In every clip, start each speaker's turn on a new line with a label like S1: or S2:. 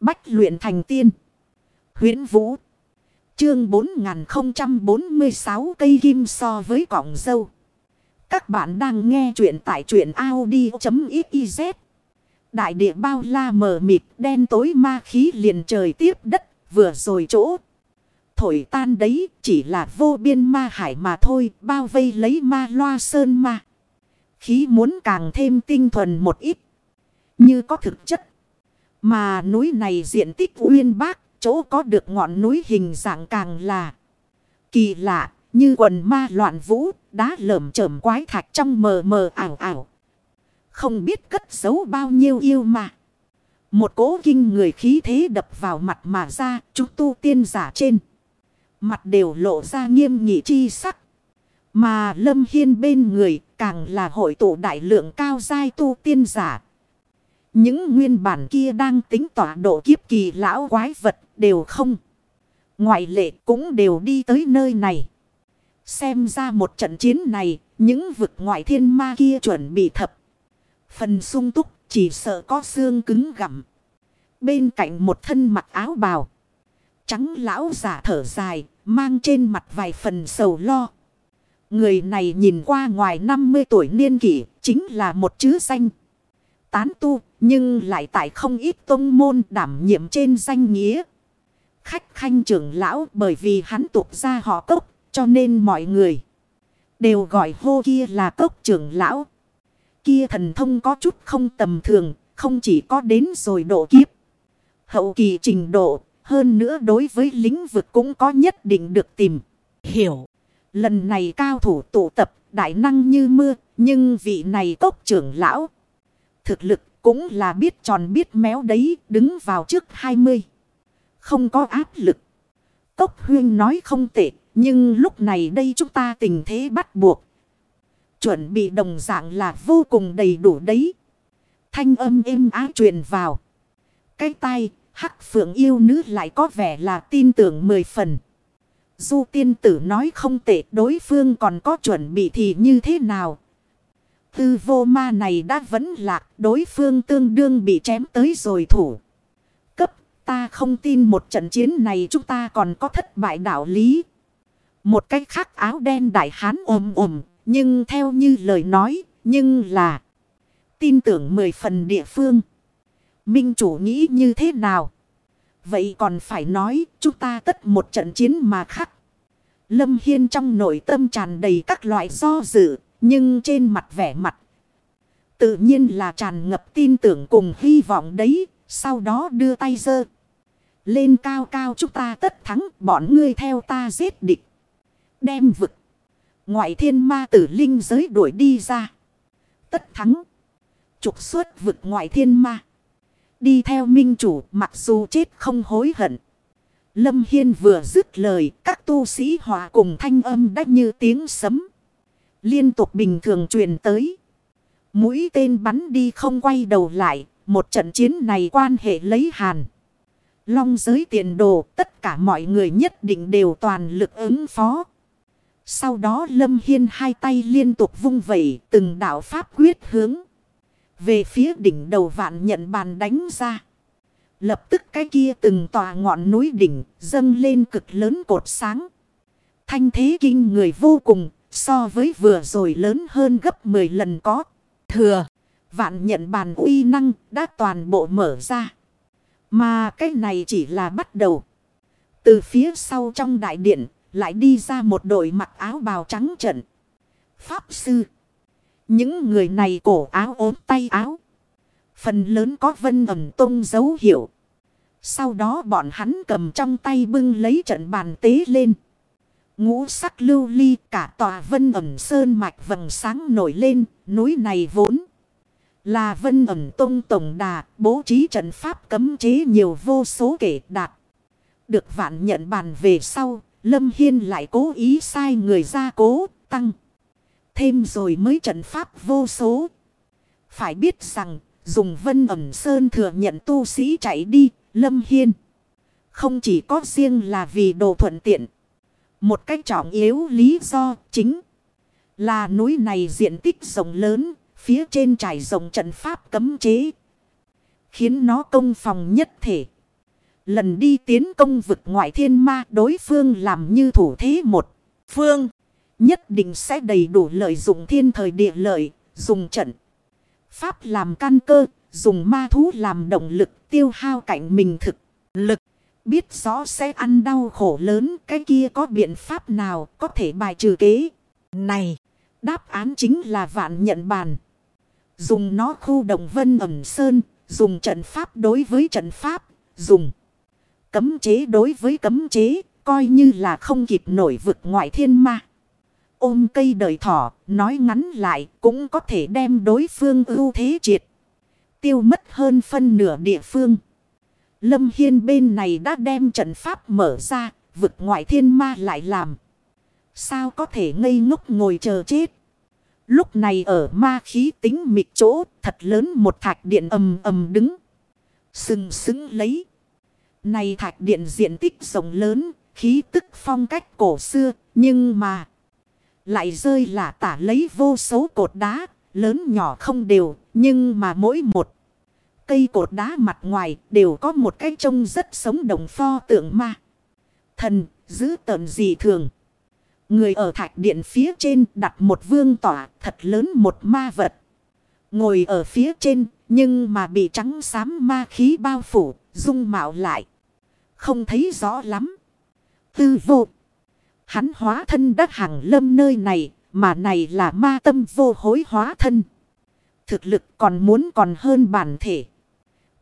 S1: Bách luyện thành tiên. huyễn Vũ. Chương 4046 cây kim so với cọng dâu. Các bạn đang nghe truyện tại truyện Audi.xyz. Đại địa bao la mờ mịt, đen tối ma khí liền trời tiếp đất, vừa rồi chỗ. Thổi tan đấy, chỉ là vô biên ma hải mà thôi, bao vây lấy ma loa sơn ma. Khí muốn càng thêm tinh thuần một ít. Như có thực chất. Mà núi này diện tích uyên bác chỗ có được ngọn núi hình dạng càng là kỳ lạ, như quần ma loạn vũ, đá lởm chởm quái thạch trong mờ mờ ảo ảo. Không biết cất giấu bao nhiêu yêu mà. Một cố kinh người khí thế đập vào mặt mà ra, chúng tu tiên giả trên. Mặt đều lộ ra nghiêm nghị chi sắc. Mà lâm hiên bên người càng là hội tụ đại lượng cao giai tu tiên giả. Những nguyên bản kia đang tính tỏa độ kiếp kỳ lão quái vật đều không. Ngoại lệ cũng đều đi tới nơi này. Xem ra một trận chiến này, những vực ngoại thiên ma kia chuẩn bị thập. Phần sung túc chỉ sợ có xương cứng gặm. Bên cạnh một thân mặc áo bào. Trắng lão giả thở dài, mang trên mặt vài phần sầu lo. Người này nhìn qua ngoài 50 tuổi niên kỷ, chính là một chữ xanh Tán tu, nhưng lại tại không ít tông môn đảm nhiệm trên danh nghĩa. Khách khanh trưởng lão bởi vì hắn tục ra họ cốc, cho nên mọi người đều gọi hô kia là cốc trưởng lão. Kia thần thông có chút không tầm thường, không chỉ có đến rồi độ kiếp. Hậu kỳ trình độ, hơn nữa đối với lĩnh vực cũng có nhất định được tìm, hiểu. Lần này cao thủ tụ tập, đại năng như mưa, nhưng vị này cốc trưởng lão. Thực lực cũng là biết tròn biết méo đấy, đứng vào trước 20. Không có áp lực. Cốc huyên nói không tệ, nhưng lúc này đây chúng ta tình thế bắt buộc. Chuẩn bị đồng dạng là vô cùng đầy đủ đấy. Thanh âm êm á truyền vào. Cái tai, hắc phượng yêu nữ lại có vẻ là tin tưởng mười phần. Du tiên tử nói không tệ đối phương còn có chuẩn bị thì như thế nào. Tư vô ma này đã vẫn lạc đối phương tương đương bị chém tới rồi thủ. Cấp ta không tin một trận chiến này chúng ta còn có thất bại đạo lý. Một cái khác áo đen đại hán ồm ồm nhưng theo như lời nói nhưng là tin tưởng mười phần địa phương. Minh chủ nghĩ như thế nào? Vậy còn phải nói chúng ta tất một trận chiến mà khắc. Lâm Hiên trong nội tâm tràn đầy các loại do dự, nhưng trên mặt vẻ mặt. Tự nhiên là tràn ngập tin tưởng cùng hy vọng đấy, sau đó đưa tay dơ. Lên cao cao chúng ta tất thắng, bọn ngươi theo ta giết địch. Đem vực. Ngoại thiên ma tử linh giới đuổi đi ra. Tất thắng. Trục xuất vực ngoại thiên ma. Đi theo minh chủ mặc dù chết không hối hận. Lâm Hiên vừa dứt lời, các tu sĩ hòa cùng thanh âm đách như tiếng sấm. Liên tục bình thường truyền tới. Mũi tên bắn đi không quay đầu lại, một trận chiến này quan hệ lấy hàn. Long giới tiền đồ, tất cả mọi người nhất định đều toàn lực ứng phó. Sau đó Lâm Hiên hai tay liên tục vung vẩy từng đạo pháp quyết hướng. Về phía đỉnh đầu vạn nhận bàn đánh ra. Lập tức cái kia từng tòa ngọn núi đỉnh dâng lên cực lớn cột sáng. Thanh thế kinh người vô cùng so với vừa rồi lớn hơn gấp 10 lần có. Thừa, vạn nhận bàn uy năng đã toàn bộ mở ra. Mà cái này chỉ là bắt đầu. Từ phía sau trong đại điện lại đi ra một đội mặc áo bào trắng trận. Pháp sư. Những người này cổ áo ốm tay áo. Phần lớn có vân ẩm tung dấu hiệu. Sau đó bọn hắn cầm trong tay bưng lấy trận bàn tế lên. Ngũ sắc lưu ly, cả tòa vân ẩm sơn mạch vầng sáng nổi lên. Núi này vốn là vân ẩm tông tổng đà, bố trí trận pháp cấm chế nhiều vô số kể đạt. Được vạn nhận bàn về sau. Lâm Hiên lại cố ý sai người ra cố, tăng. Thêm rồi mới trận pháp vô số. Phải biết rằng, dùng vân ẩm sơn thừa nhận tu sĩ chạy đi, Lâm Hiên. Không chỉ có riêng là vì đồ thuận tiện. Một cách trọng yếu lý do chính là núi này diện tích rộng lớn, phía trên trải rộng trận pháp cấm chế. Khiến nó công phòng nhất thể. lần đi tiến công vực ngoại thiên ma đối phương làm như thủ thế một phương. Nhất định sẽ đầy đủ lợi dụng thiên thời địa lợi, dùng trận. Pháp làm căn cơ, dùng ma thú làm động lực tiêu hao cảnh mình thực. Lực, biết rõ sẽ ăn đau khổ lớn, cái kia có biện pháp nào có thể bài trừ kế. Này, đáp án chính là vạn nhận bàn. Dùng nó khu động vân ẩm sơn, dùng trận pháp đối với trận pháp, dùng cấm chế đối với cấm chế, coi như là không kịp nổi vực ngoại thiên ma. Ôm cây đời thỏ, nói ngắn lại cũng có thể đem đối phương ưu thế triệt. Tiêu mất hơn phân nửa địa phương. Lâm Hiên bên này đã đem trận pháp mở ra, vực ngoại thiên ma lại làm. Sao có thể ngây ngốc ngồi chờ chết. Lúc này ở ma khí tính mịt chỗ, thật lớn một thạch điện ầm ầm đứng. Sừng sững lấy. Này thạch điện diện tích rộng lớn, khí tức phong cách cổ xưa, nhưng mà... Lại rơi là tả lấy vô số cột đá, lớn nhỏ không đều, nhưng mà mỗi một cây cột đá mặt ngoài đều có một cái trông rất sống động pho tượng ma. Thần, giữ tợn gì thường. Người ở thạch điện phía trên đặt một vương tỏa thật lớn một ma vật. Ngồi ở phía trên nhưng mà bị trắng xám ma khí bao phủ, dung mạo lại. Không thấy rõ lắm. Tư vô. Hắn hóa thân đắc hàng lâm nơi này, mà này là ma tâm vô hối hóa thân. Thực lực còn muốn còn hơn bản thể.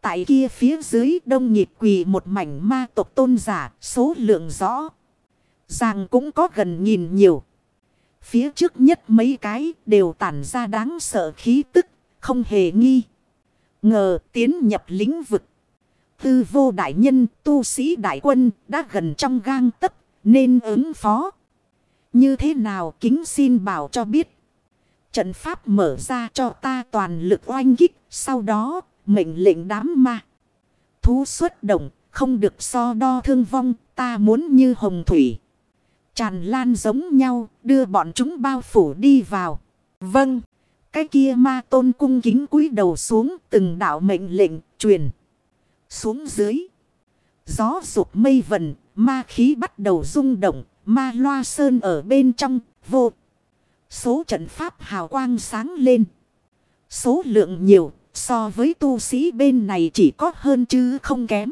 S1: Tại kia phía dưới đông nhịp quỳ một mảnh ma tộc tôn giả, số lượng rõ. Ràng cũng có gần nhìn nhiều. Phía trước nhất mấy cái đều tản ra đáng sợ khí tức, không hề nghi. Ngờ tiến nhập lĩnh vực. Tư vô đại nhân, tu sĩ đại quân đã gần trong gang tấc nên ứng phó. Như thế nào kính xin bảo cho biết. Trận pháp mở ra cho ta toàn lực oanh kích. Sau đó mệnh lệnh đám ma. Thú xuất động không được so đo thương vong. Ta muốn như hồng thủy. Tràn lan giống nhau đưa bọn chúng bao phủ đi vào. Vâng. Cái kia ma tôn cung kính cúi đầu xuống từng đạo mệnh lệnh truyền. Xuống dưới. Gió rụt mây vần Ma khí bắt đầu rung động, ma loa sơn ở bên trong, vô. Số trận pháp hào quang sáng lên. Số lượng nhiều, so với tu sĩ bên này chỉ có hơn chứ không kém.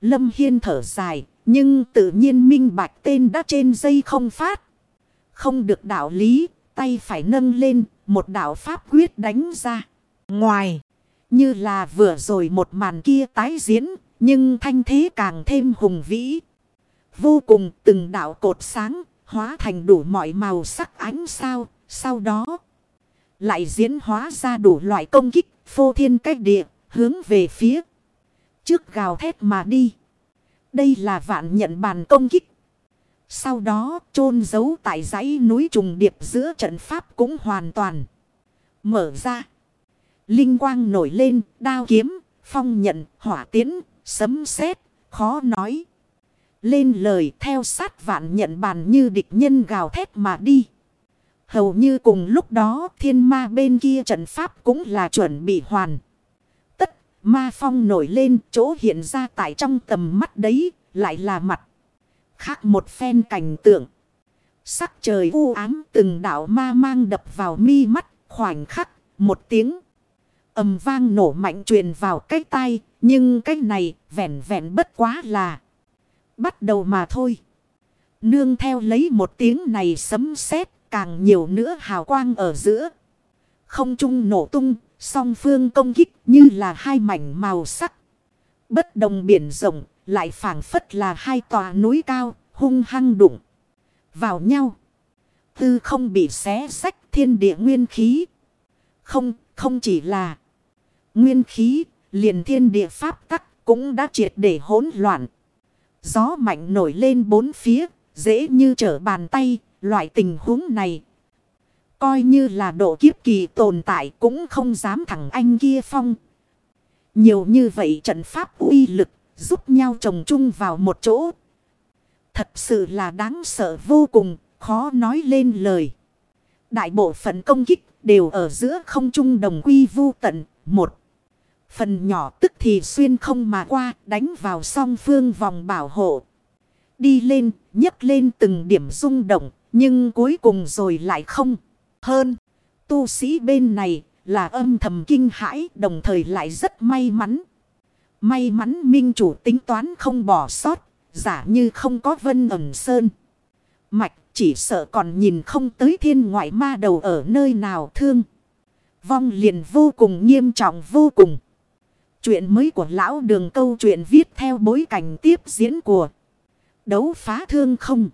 S1: Lâm Hiên thở dài, nhưng tự nhiên minh bạch tên đã trên dây không phát. Không được đạo lý, tay phải nâng lên, một đạo pháp quyết đánh ra. Ngoài, như là vừa rồi một màn kia tái diễn, nhưng thanh thế càng thêm hùng vĩ. Vô cùng từng đạo cột sáng, hóa thành đủ mọi màu sắc ánh sao, sau đó lại diễn hóa ra đủ loại công kích, phô thiên cách địa, hướng về phía trước gào thét mà đi. Đây là vạn nhận bàn công kích. Sau đó chôn giấu tại dãy núi trùng điệp giữa trận pháp cũng hoàn toàn mở ra. Linh quang nổi lên, đao kiếm, phong nhận, hỏa tiến, sấm sét, khó nói. Lên lời theo sát vạn nhận bàn như địch nhân gào thét mà đi. Hầu như cùng lúc đó, thiên ma bên kia trận pháp cũng là chuẩn bị hoàn. Tất, ma phong nổi lên, chỗ hiện ra tại trong tầm mắt đấy, lại là mặt. Khác một phen cảnh tượng. Sắc trời u ám, từng đảo ma mang đập vào mi mắt, khoảnh khắc, một tiếng. ầm vang nổ mạnh truyền vào cái tai, nhưng cái này vẹn vẹn bất quá là bắt đầu mà thôi. Nương theo lấy một tiếng này sấm sét càng nhiều nữa hào quang ở giữa. Không trung nổ tung, song phương công kích như là hai mảnh màu sắc. Bất đồng biển rộng, lại phảng phất là hai tòa núi cao, hung hăng đụng vào nhau. Tư không bị xé sách thiên địa nguyên khí. Không, không chỉ là nguyên khí, liền thiên địa pháp tắc cũng đã triệt để hỗn loạn. Gió mạnh nổi lên bốn phía, dễ như trở bàn tay, loại tình huống này. Coi như là độ kiếp kỳ tồn tại cũng không dám thẳng anh kia phong. Nhiều như vậy trận pháp uy lực, giúp nhau trồng chung vào một chỗ. Thật sự là đáng sợ vô cùng, khó nói lên lời. Đại bộ phận công kích đều ở giữa không trung đồng quy vu tận, một. Phần nhỏ tức thì xuyên không mà qua đánh vào song phương vòng bảo hộ. Đi lên, nhấc lên từng điểm rung động, nhưng cuối cùng rồi lại không. Hơn, tu sĩ bên này là âm thầm kinh hãi đồng thời lại rất may mắn. May mắn minh chủ tính toán không bỏ sót, giả như không có vân ẩn sơn. Mạch chỉ sợ còn nhìn không tới thiên ngoại ma đầu ở nơi nào thương. Vong liền vô cùng nghiêm trọng vô cùng. Chuyện mới của lão đường câu chuyện viết theo bối cảnh tiếp diễn của đấu phá thương không.